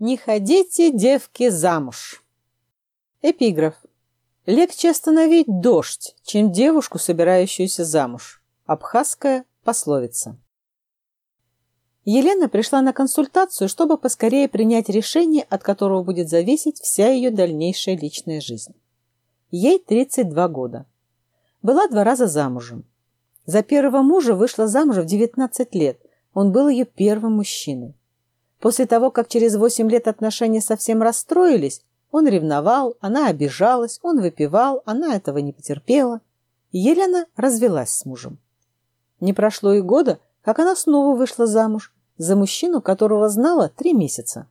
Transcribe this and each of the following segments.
Не ходите, девки, замуж. Эпиграф. Легче остановить дождь, чем девушку, собирающуюся замуж. Абхазская пословица. Елена пришла на консультацию, чтобы поскорее принять решение, от которого будет зависеть вся ее дальнейшая личная жизнь. Ей 32 года. Была два раза замужем. За первого мужа вышла замуж в 19 лет. Он был ее первым мужчиной. После того, как через 8 лет отношения совсем расстроились, он ревновал, она обижалась, он выпивал, она этого не потерпела. Елена развелась с мужем. Не прошло и года, как она снова вышла замуж за мужчину, которого знала три месяца.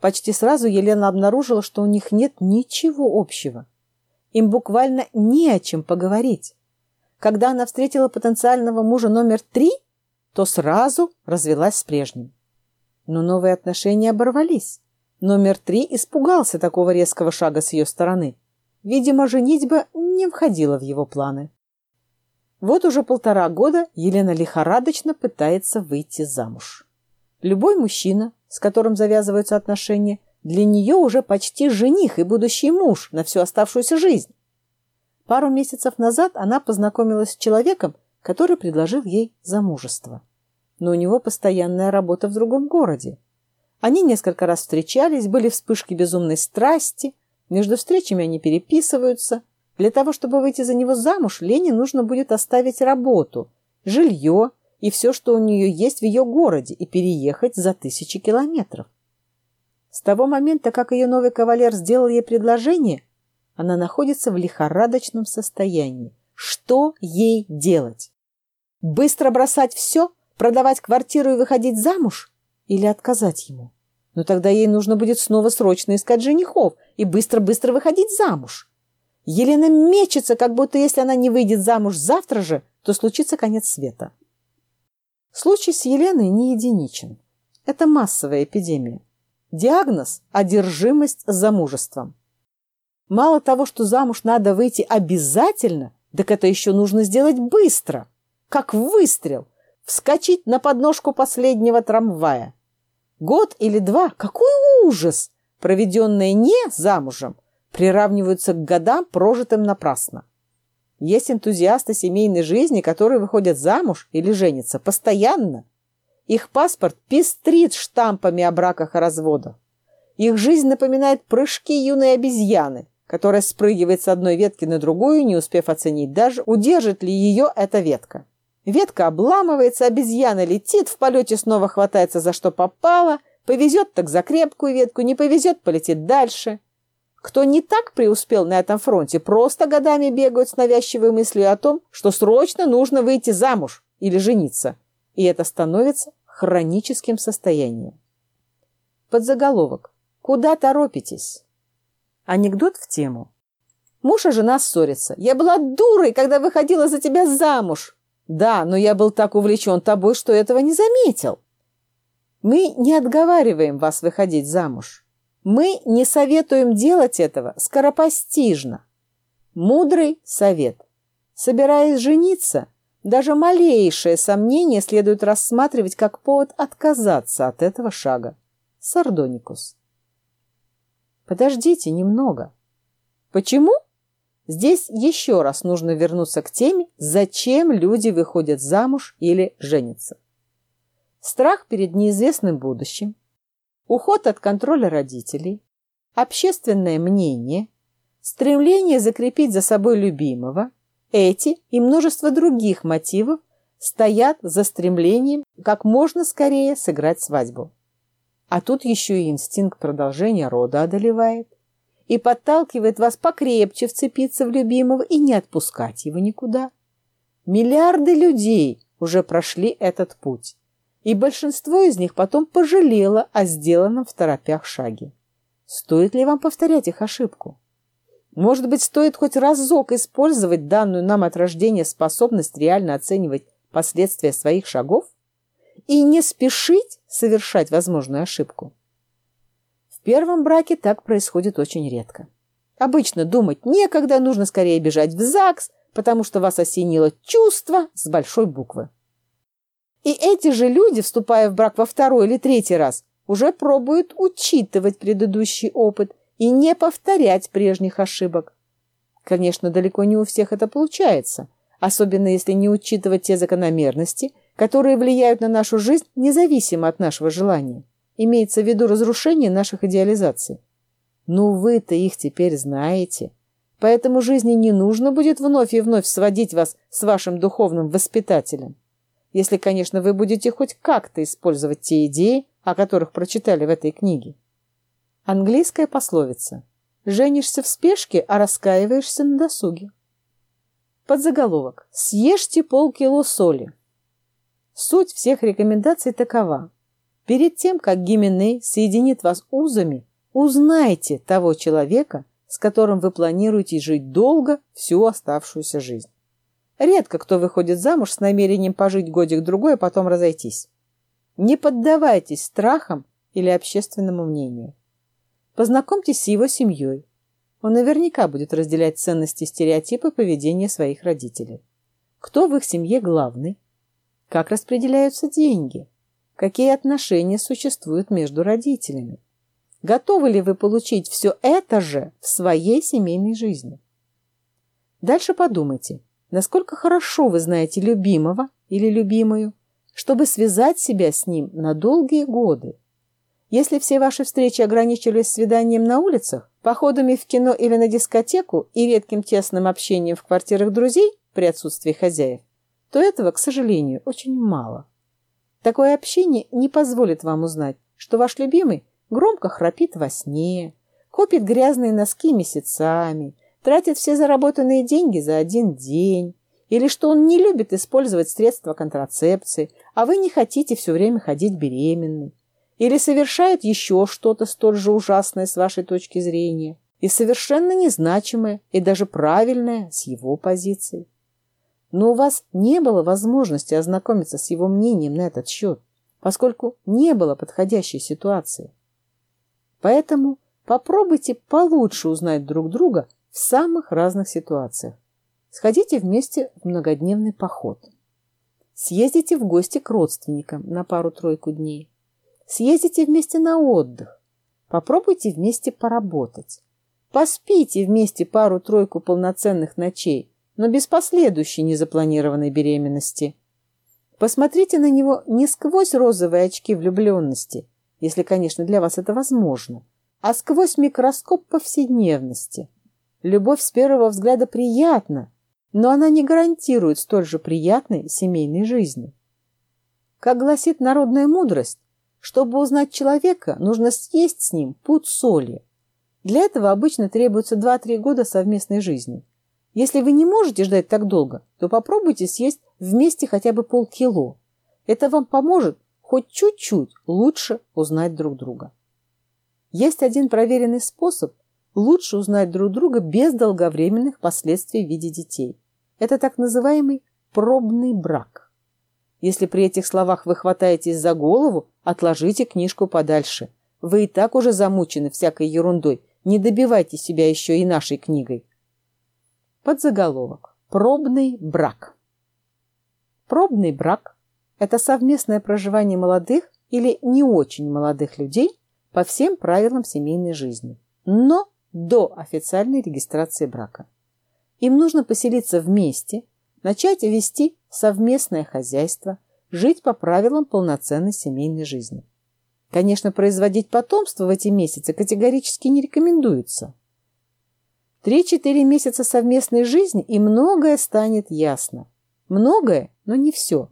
Почти сразу Елена обнаружила, что у них нет ничего общего. Им буквально не о чем поговорить. Когда она встретила потенциального мужа номер три, то сразу развелась с прежним. Но новые отношения оборвались. Номер три испугался такого резкого шага с ее стороны. Видимо, женитьба не входила в его планы. Вот уже полтора года Елена лихорадочно пытается выйти замуж. Любой мужчина, с которым завязываются отношения, для нее уже почти жених и будущий муж на всю оставшуюся жизнь. Пару месяцев назад она познакомилась с человеком, который предложил ей замужество. Но у него постоянная работа в другом городе. Они несколько раз встречались, были вспышки безумной страсти, между встречами они переписываются. Для того, чтобы выйти за него замуж, Лене нужно будет оставить работу, жилье и все, что у нее есть в ее городе, и переехать за тысячи километров. С того момента, как ее новый кавалер сделал ей предложение, она находится в лихорадочном состоянии. Что ей делать? Быстро бросать все, продавать квартиру и выходить замуж? Или отказать ему? Но тогда ей нужно будет снова срочно искать женихов и быстро-быстро выходить замуж. Елена мечется, как будто если она не выйдет замуж завтра же, то случится конец света. Случай с Еленой не единичен. Это массовая эпидемия. Диагноз – одержимость замужеством. Мало того, что замуж надо выйти обязательно, так это еще нужно сделать быстро, как выстрел, вскочить на подножку последнего трамвая. Год или два – какой ужас! Проведенные не замужем приравниваются к годам, прожитым напрасно. Есть энтузиасты семейной жизни, которые выходят замуж или женятся постоянно. Их паспорт пестрит штампами о браках и разводах. Их жизнь напоминает прыжки юной обезьяны, которая спрыгивает с одной ветки на другую, не успев оценить даже, удержит ли ее эта ветка. Ветка обламывается, обезьяна летит, в полете снова хватается за что попало, повезет так за крепкую ветку, не повезет, полетит дальше. Кто не так преуспел на этом фронте, просто годами бегают с навязчивой мыслью о том, что срочно нужно выйти замуж или жениться. И это становится хроническим состоянием. Подзаголовок. Куда торопитесь? Анекдот в тему. Муж и жена ссорятся. «Я была дурой, когда выходила за тебя замуж!» «Да, но я был так увлечен тобой, что этого не заметил!» Мы не отговариваем вас выходить замуж. Мы не советуем делать этого скоропостижно. Мудрый совет. Собираясь жениться, даже малейшее сомнение следует рассматривать как повод отказаться от этого шага. Сардоникус. Подождите немного. Почему? Здесь еще раз нужно вернуться к теме, зачем люди выходят замуж или женятся. Страх перед неизвестным будущим, уход от контроля родителей, общественное мнение, стремление закрепить за собой любимого, эти и множество других мотивов стоят за стремлением как можно скорее сыграть свадьбу. А тут еще и инстинкт продолжения рода одолевает и подталкивает вас покрепче вцепиться в любимого и не отпускать его никуда. Миллиарды людей уже прошли этот путь, и большинство из них потом пожалело о сделанном в торопях шаге. Стоит ли вам повторять их ошибку? Может быть, стоит хоть разок использовать данную нам от рождения способность реально оценивать последствия своих шагов? и не спешить совершать возможную ошибку. Первом браке так происходит очень редко. Обычно думать некогда, нужно скорее бежать в ЗАГС, потому что вас осенило чувство с большой буквы. И эти же люди, вступая в брак во второй или третий раз, уже пробуют учитывать предыдущий опыт и не повторять прежних ошибок. Конечно, далеко не у всех это получается, особенно если не учитывать те закономерности, которые влияют на нашу жизнь независимо от нашего желания. Имеется в виду разрушение наших идеализаций. Ну вы-то их теперь знаете. Поэтому жизни не нужно будет вновь и вновь сводить вас с вашим духовным воспитателем. Если, конечно, вы будете хоть как-то использовать те идеи, о которых прочитали в этой книге. Английская пословица «Женишься в спешке, а раскаиваешься на досуге». Подзаголовок «Съешьте полкило соли». Суть всех рекомендаций такова. Перед тем, как Гименей соединит вас узами, узнайте того человека, с которым вы планируете жить долго всю оставшуюся жизнь. Редко кто выходит замуж с намерением пожить годик-другой, а потом разойтись. Не поддавайтесь страхам или общественному мнению. Познакомьтесь с его семьей. Он наверняка будет разделять ценности и стереотипы поведения своих родителей. Кто в их семье главный? Как распределяются деньги? Какие отношения существуют между родителями? Готовы ли вы получить все это же в своей семейной жизни? Дальше подумайте, насколько хорошо вы знаете любимого или любимую, чтобы связать себя с ним на долгие годы. Если все ваши встречи ограничивались свиданием на улицах, походами в кино или на дискотеку и редким тесным общением в квартирах друзей при отсутствии хозяев, то этого, к сожалению, очень мало. Такое общение не позволит вам узнать, что ваш любимый громко храпит во сне, копит грязные носки месяцами, тратит все заработанные деньги за один день, или что он не любит использовать средства контрацепции, а вы не хотите все время ходить беременной, или совершает еще что-то столь же ужасное с вашей точки зрения и совершенно незначимое и даже правильное с его позиции. Но у вас не было возможности ознакомиться с его мнением на этот счет, поскольку не было подходящей ситуации. Поэтому попробуйте получше узнать друг друга в самых разных ситуациях. Сходите вместе в многодневный поход. Съездите в гости к родственникам на пару-тройку дней. Съездите вместе на отдых. Попробуйте вместе поработать. Поспите вместе пару-тройку полноценных ночей, но без последующей незапланированной беременности. Посмотрите на него не сквозь розовые очки влюбленности, если, конечно, для вас это возможно, а сквозь микроскоп повседневности – Любовь с первого взгляда приятна, но она не гарантирует столь же приятной семейной жизни. Как гласит народная мудрость, чтобы узнать человека, нужно съесть с ним пуд соли. Для этого обычно требуется 2-3 года совместной жизни. Если вы не можете ждать так долго, то попробуйте съесть вместе хотя бы полкило. Это вам поможет хоть чуть-чуть лучше узнать друг друга. Есть один проверенный способ – лучше узнать друг друга без долговременных последствий в виде детей. Это так называемый пробный брак. Если при этих словах вы хватаетесь за голову, отложите книжку подальше. Вы и так уже замучены всякой ерундой. Не добивайте себя еще и нашей книгой. Подзаголовок. Пробный брак. Пробный брак – это совместное проживание молодых или не очень молодых людей по всем правилам семейной жизни. Но до официальной регистрации брака. Им нужно поселиться вместе, начать вести совместное хозяйство, жить по правилам полноценной семейной жизни. Конечно, производить потомство в эти месяцы категорически не рекомендуется. Три-четыре месяца совместной жизни и многое станет ясно. Многое, но не все.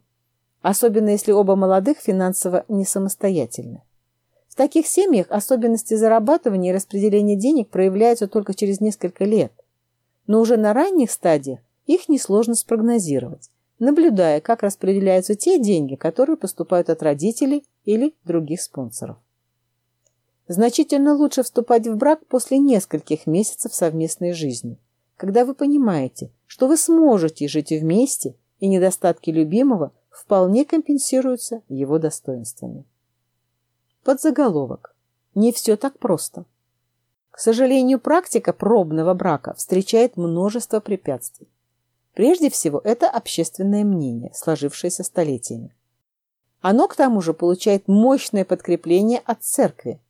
Особенно если оба молодых финансово не самостоятельны. В таких семьях особенности зарабатывания и распределения денег проявляются только через несколько лет. Но уже на ранних стадиях их несложно спрогнозировать, наблюдая, как распределяются те деньги, которые поступают от родителей или других спонсоров. Значительно лучше вступать в брак после нескольких месяцев совместной жизни, когда вы понимаете, что вы сможете жить вместе, и недостатки любимого вполне компенсируются его достоинствами. Подзаголовок. Не все так просто. К сожалению, практика пробного брака встречает множество препятствий. Прежде всего, это общественное мнение, сложившееся столетиями. Оно, к тому же, получает мощное подкрепление от церкви.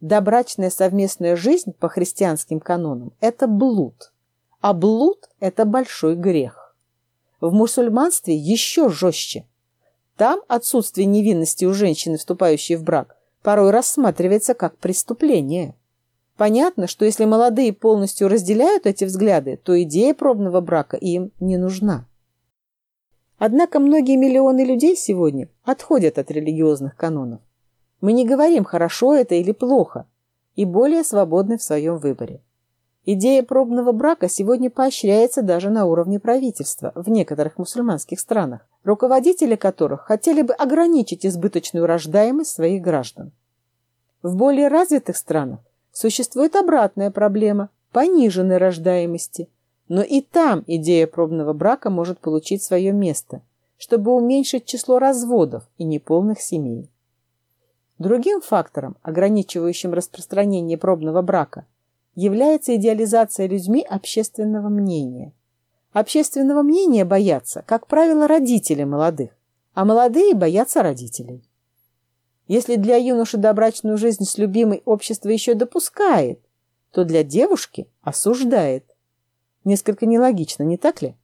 Добрачная совместная жизнь по христианским канонам – это блуд, а блуд – это большой грех. В мусульманстве еще жестче. Там отсутствие невинности у женщины, вступающей в брак, порой рассматривается как преступление. Понятно, что если молодые полностью разделяют эти взгляды, то идея пробного брака им не нужна. Однако многие миллионы людей сегодня отходят от религиозных канонов. Мы не говорим, хорошо это или плохо, и более свободны в своем выборе. Идея пробного брака сегодня поощряется даже на уровне правительства в некоторых мусульманских странах, руководители которых хотели бы ограничить избыточную рождаемость своих граждан. В более развитых странах существует обратная проблема – пониженной рождаемости – но и там идея пробного брака может получить свое место, чтобы уменьшить число разводов и неполных семей. Другим фактором, ограничивающим распространение пробного брака, является идеализация людьми общественного мнения. Общественного мнения боятся, как правило, родители молодых, а молодые боятся родителей. Если для юноши добрачную жизнь с любимой общество еще допускает, то для девушки осуждает. Несколько нелогично, не так ли?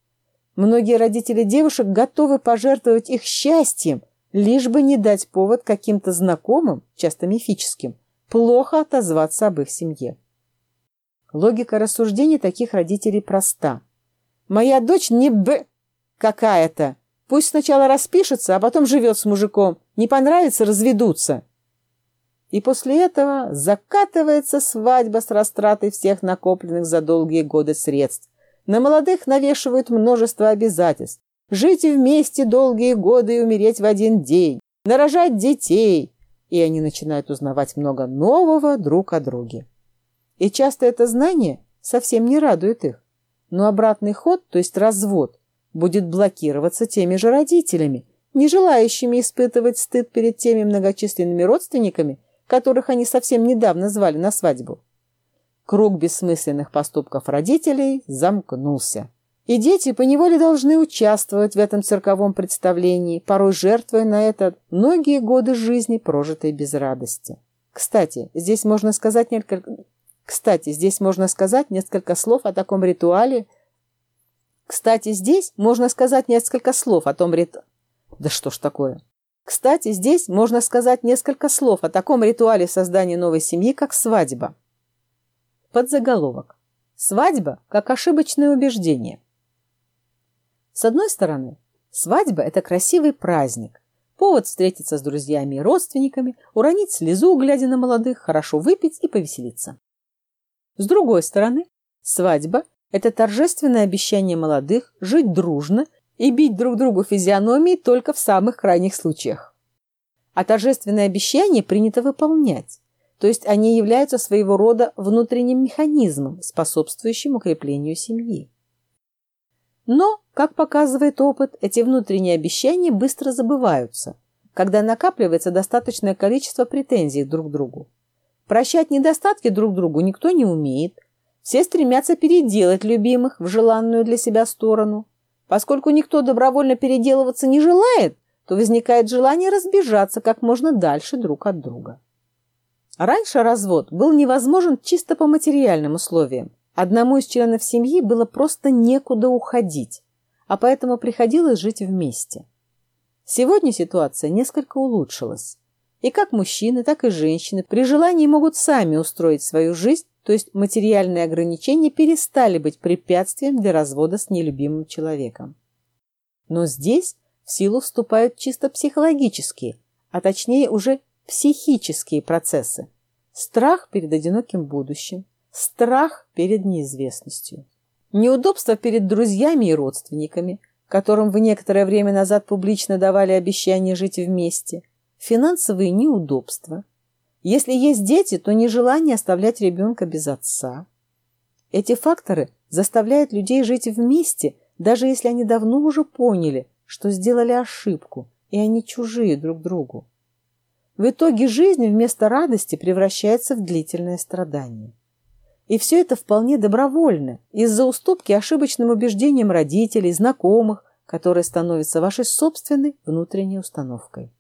Многие родители девушек готовы пожертвовать их счастьем, лишь бы не дать повод каким-то знакомым, часто мифическим, плохо отозваться об их семье. Логика рассуждений таких родителей проста. «Моя дочь не б... какая-то. Пусть сначала распишется, а потом живет с мужиком. Не понравится – разведутся». И после этого закатывается свадьба с растратой всех накопленных за долгие годы средств, на молодых навешивают множество обязательств. Жить вместе долгие годы и умереть в один день. Нарожать детей. И они начинают узнавать много нового друг о друге. И часто это знание совсем не радует их. Но обратный ход, то есть развод, будет блокироваться теми же родителями, не желающими испытывать стыд перед теми многочисленными родственниками, которых они совсем недавно звали на свадьбу. Круг бессмысленных поступков родителей замкнулся. И дети поневоле должны участвовать в этом цирковом представлении, порой жертвуя на это многие годы жизни, прожитой без радости. Кстати, здесь можно сказать несколько... Кстати, здесь можно сказать несколько слов о таком ритуале. Кстати, здесь можно сказать несколько слов о том ритуале. Да что ж такое? Кстати, здесь можно сказать несколько слов о таком ритуале создания новой семьи, как свадьба. Подзаголовок. Свадьба как ошибочное убеждение. С одной стороны, свадьба – это красивый праздник, повод встретиться с друзьями и родственниками, уронить слезу, глядя на молодых, хорошо выпить и повеселиться. С другой стороны, свадьба – это торжественное обещание молодых жить дружно и бить друг другу физиономии только в самых крайних случаях. А торжественное обещание принято выполнять то есть они являются своего рода внутренним механизмом, способствующим укреплению семьи. Но, как показывает опыт, эти внутренние обещания быстро забываются, когда накапливается достаточное количество претензий друг к другу. Прощать недостатки друг другу никто не умеет. Все стремятся переделать любимых в желанную для себя сторону. Поскольку никто добровольно переделываться не желает, то возникает желание разбежаться как можно дальше друг от друга. Раньше развод был невозможен чисто по материальным условиям. Одному из членов семьи было просто некуда уходить, а поэтому приходилось жить вместе. Сегодня ситуация несколько улучшилась. И как мужчины, так и женщины при желании могут сами устроить свою жизнь, то есть материальные ограничения перестали быть препятствием для развода с нелюбимым человеком. Но здесь в силу вступают чисто психологические, а точнее уже психические процессы. Страх перед одиноким будущим, страх перед неизвестностью, неудобство перед друзьями и родственниками, которым вы некоторое время назад публично давали обещание жить вместе, финансовые неудобства. Если есть дети, то нежелание оставлять ребенка без отца. Эти факторы заставляют людей жить вместе, даже если они давно уже поняли, что сделали ошибку, и они чужие друг другу. В итоге жизнь вместо радости превращается в длительное страдание. И все это вполне добровольно, из-за уступки ошибочным убеждениям родителей, знакомых, которые становятся вашей собственной внутренней установкой.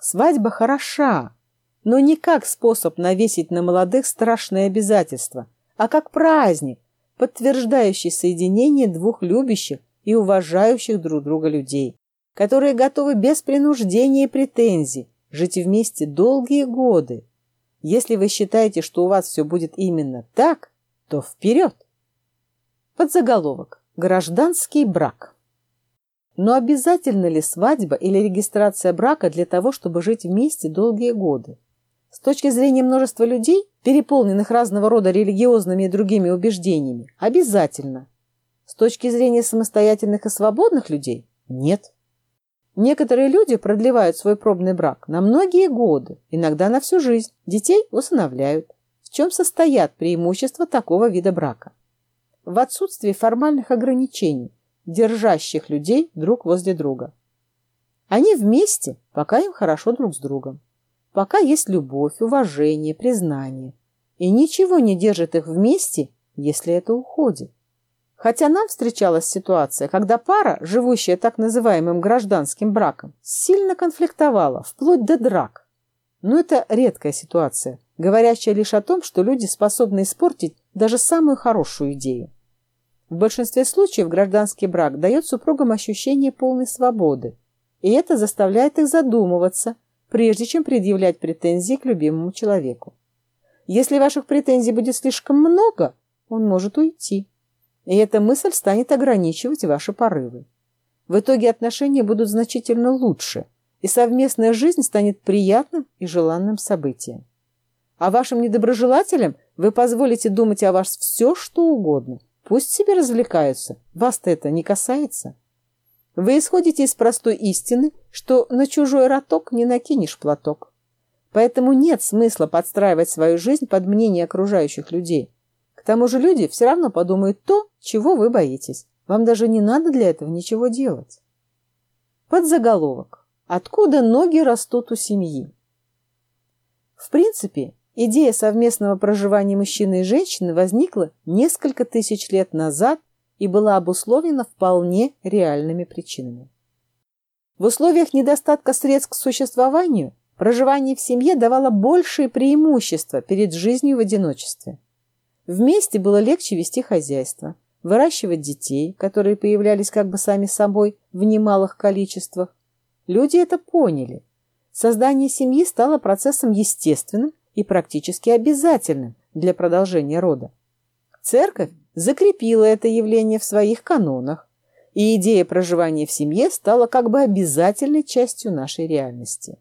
Свадьба хороша, но не как способ навесить на молодых страшные обязательства, а как праздник, подтверждающий соединение двух любящих и уважающих друг друга людей, которые готовы без принуждения и претензий жить вместе долгие годы. Если вы считаете, что у вас все будет именно так, то вперед! Подзаголовок. Гражданский брак. Но обязательно ли свадьба или регистрация брака для того, чтобы жить вместе долгие годы? С точки зрения множества людей, переполненных разного рода религиозными и другими убеждениями, обязательно. С точки зрения самостоятельных и свободных людей – нет. Некоторые люди продлевают свой пробный брак на многие годы, иногда на всю жизнь, детей усыновляют. В чем состоят преимущества такого вида брака? В отсутствии формальных ограничений, держащих людей друг возле друга. Они вместе, пока им хорошо друг с другом пока есть любовь, уважение, признание. И ничего не держит их вместе, если это уходит. Хотя нам встречалась ситуация, когда пара, живущая так называемым гражданским браком, сильно конфликтовала, вплоть до драк. Но это редкая ситуация, говорящая лишь о том, что люди способны испортить даже самую хорошую идею. В большинстве случаев гражданский брак дает супругам ощущение полной свободы, и это заставляет их задумываться – прежде чем предъявлять претензии к любимому человеку. Если ваших претензий будет слишком много, он может уйти. И эта мысль станет ограничивать ваши порывы. В итоге отношения будут значительно лучше, и совместная жизнь станет приятным и желанным событием. А вашим недоброжелателям вы позволите думать о вас все, что угодно. Пусть себе развлекаются, вас-то это не касается. Вы исходите из простой истины, что на чужой роток не накинешь платок. Поэтому нет смысла подстраивать свою жизнь под мнение окружающих людей. Тому же люди все равно подумают то, чего вы боитесь. Вам даже не надо для этого ничего делать. Подзаголовок. Откуда ноги растут у семьи? В принципе, идея совместного проживания мужчины и женщины возникла несколько тысяч лет назад и была обусловлена вполне реальными причинами. В условиях недостатка средств к существованию проживание в семье давало большие преимущества перед жизнью в одиночестве. Вместе было легче вести хозяйство, выращивать детей, которые появлялись как бы сами собой в немалых количествах. Люди это поняли. Создание семьи стало процессом естественным и практически обязательным для продолжения рода. Церковь закрепила это явление в своих канонах, и идея проживания в семье стала как бы обязательной частью нашей реальности.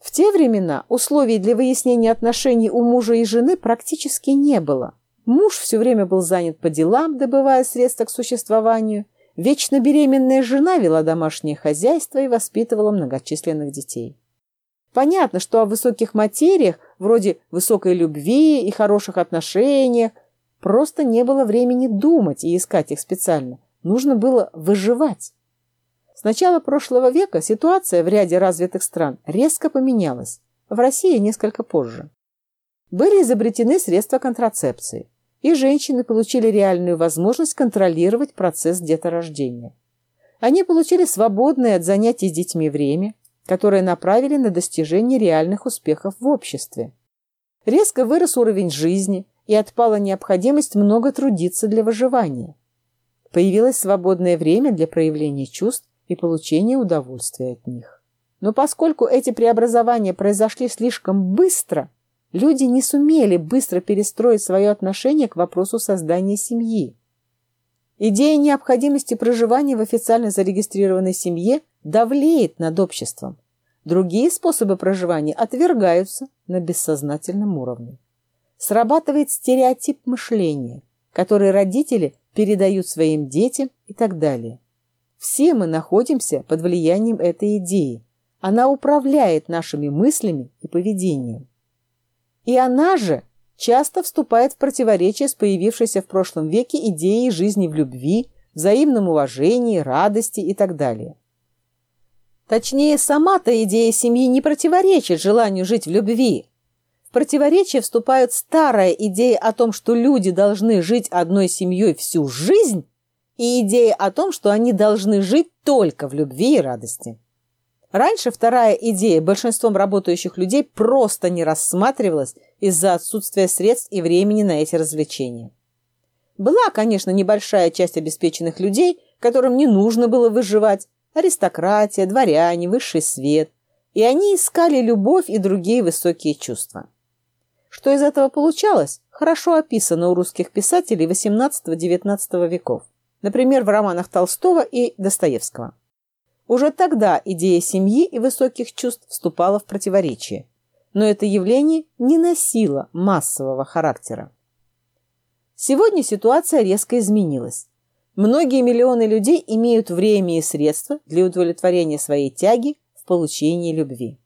В те времена условий для выяснения отношений у мужа и жены практически не было. Муж все время был занят по делам, добывая средства к существованию. Вечно беременная жена вела домашнее хозяйство и воспитывала многочисленных детей. Понятно, что о высоких материях, вроде высокой любви и хороших отношениях, Просто не было времени думать и искать их специально. Нужно было выживать. С начала прошлого века ситуация в ряде развитых стран резко поменялась. В России несколько позже. Были изобретены средства контрацепции, и женщины получили реальную возможность контролировать процесс деторождения. Они получили свободное от занятий с детьми время, которое направили на достижение реальных успехов в обществе. Резко вырос уровень жизни, и отпала необходимость много трудиться для выживания. Появилось свободное время для проявления чувств и получения удовольствия от них. Но поскольку эти преобразования произошли слишком быстро, люди не сумели быстро перестроить свое отношение к вопросу создания семьи. Идея необходимости проживания в официально зарегистрированной семье давлеет над обществом. Другие способы проживания отвергаются на бессознательном уровне срабатывает стереотип мышления, который родители передают своим детям и так далее. Все мы находимся под влиянием этой идеи. Она управляет нашими мыслями и поведением. И она же часто вступает в противоречие с появившейся в прошлом веке идеей жизни в любви, взаимном уважении, радости и так далее. Точнее, сама-то идея семьи не противоречит желанию жить в любви, противоречие вступают старая идея о том, что люди должны жить одной семьей всю жизнь, и идея о том, что они должны жить только в любви и радости. Раньше вторая идея большинством работающих людей просто не рассматривалась из-за отсутствия средств и времени на эти развлечения. Была, конечно, небольшая часть обеспеченных людей, которым не нужно было выживать, аристократия, дворяне, высший свет, и они искали любовь и другие высокие чувства. Что из этого получалось, хорошо описано у русских писателей XVIII-XIX веков, например, в романах Толстого и Достоевского. Уже тогда идея семьи и высоких чувств вступала в противоречие, но это явление не носило массового характера. Сегодня ситуация резко изменилась. Многие миллионы людей имеют время и средства для удовлетворения своей тяги в получении любви.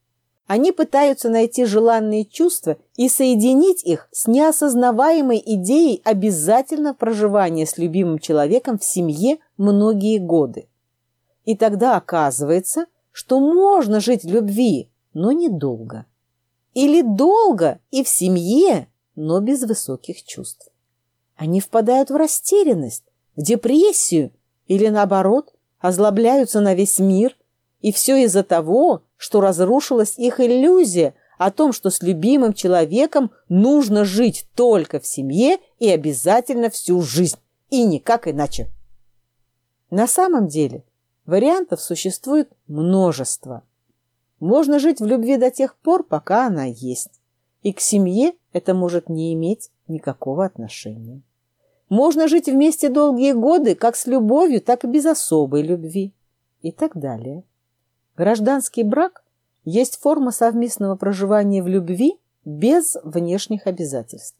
Они пытаются найти желанные чувства и соединить их с неосознаваемой идеей обязательного проживания с любимым человеком в семье многие годы. И тогда оказывается, что можно жить в любви, но недолго. Или долго и в семье, но без высоких чувств. Они впадают в растерянность, в депрессию или, наоборот, озлобляются на весь мир. И все из-за того, что разрушилась их иллюзия о том, что с любимым человеком нужно жить только в семье и обязательно всю жизнь, и никак иначе. На самом деле – Вариантов существует множество. Можно жить в любви до тех пор, пока она есть. И к семье это может не иметь никакого отношения. Можно жить вместе долгие годы, как с любовью, так и без особой любви. И так далее. Гражданский брак есть форма совместного проживания в любви без внешних обязательств.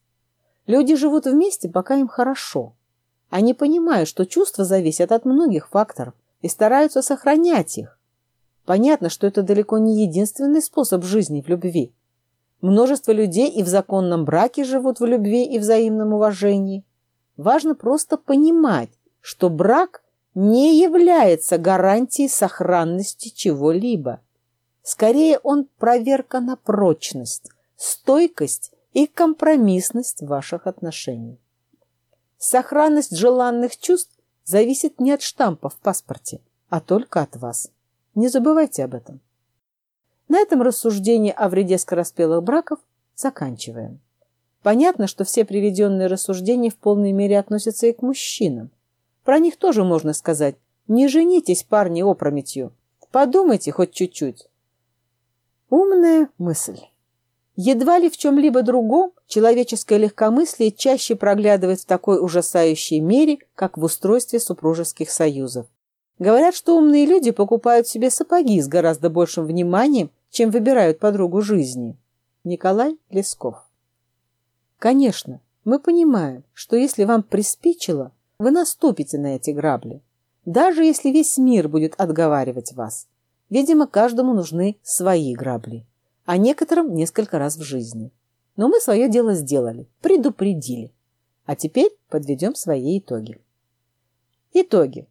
Люди живут вместе, пока им хорошо. Они понимают, что чувства зависят от многих факторов, и стараются сохранять их. Понятно, что это далеко не единственный способ жизни в любви. Множество людей и в законном браке живут в любви и взаимном уважении. Важно просто понимать, что брак не является гарантией сохранности чего-либо. Скорее, он проверка на прочность, стойкость и компромиссность ваших отношений. Сохранность желанных чувств зависит не от штампа в паспорте, а только от вас. Не забывайте об этом. На этом рассуждение о вреде скороспелых браков заканчиваем. Понятно, что все приведенные рассуждения в полной мере относятся и к мужчинам. Про них тоже можно сказать «не женитесь, парни, опрометью». Подумайте хоть чуть-чуть. Умная мысль. Едва ли в чем-либо другом человеческое легкомыслие чаще проглядывает в такой ужасающей мере, как в устройстве супружеских союзов. Говорят, что умные люди покупают себе сапоги с гораздо большим вниманием, чем выбирают подругу жизни. Николай Лесков Конечно, мы понимаем, что если вам приспичило, вы наступите на эти грабли. Даже если весь мир будет отговаривать вас. Видимо, каждому нужны свои грабли а некоторым несколько раз в жизни. Но мы свое дело сделали, предупредили. А теперь подведем свои итоги. Итоги.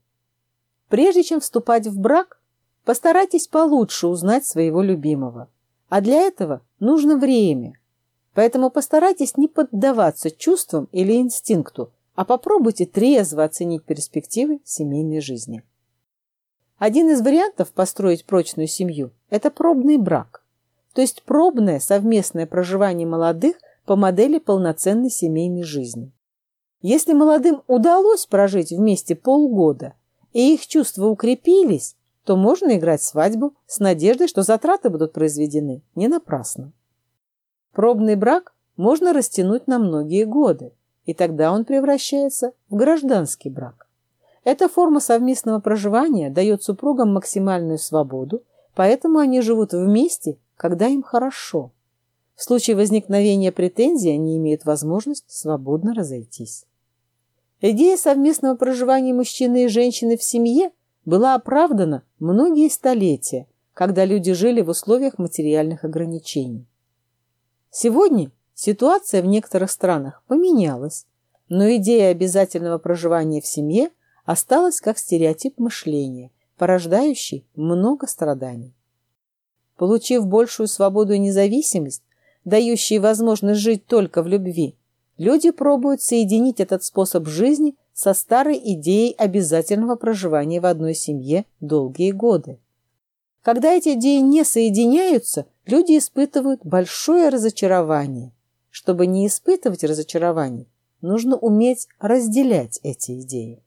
Прежде чем вступать в брак, постарайтесь получше узнать своего любимого. А для этого нужно время. Поэтому постарайтесь не поддаваться чувствам или инстинкту, а попробуйте трезво оценить перспективы семейной жизни. Один из вариантов построить прочную семью – это пробный брак то есть пробное совместное проживание молодых по модели полноценной семейной жизни. Если молодым удалось прожить вместе полгода, и их чувства укрепились, то можно играть свадьбу с надеждой, что затраты будут произведены не напрасно. Пробный брак можно растянуть на многие годы, и тогда он превращается в гражданский брак. Эта форма совместного проживания дает супругам максимальную свободу, поэтому они живут вместе когда им хорошо. В случае возникновения претензий они имеют возможность свободно разойтись. Идея совместного проживания мужчины и женщины в семье была оправдана многие столетия, когда люди жили в условиях материальных ограничений. Сегодня ситуация в некоторых странах поменялась, но идея обязательного проживания в семье осталась как стереотип мышления, порождающий много страданий. Получив большую свободу и независимость, дающие возможность жить только в любви, люди пробуют соединить этот способ жизни со старой идеей обязательного проживания в одной семье долгие годы. Когда эти идеи не соединяются, люди испытывают большое разочарование. Чтобы не испытывать разочарование, нужно уметь разделять эти идеи.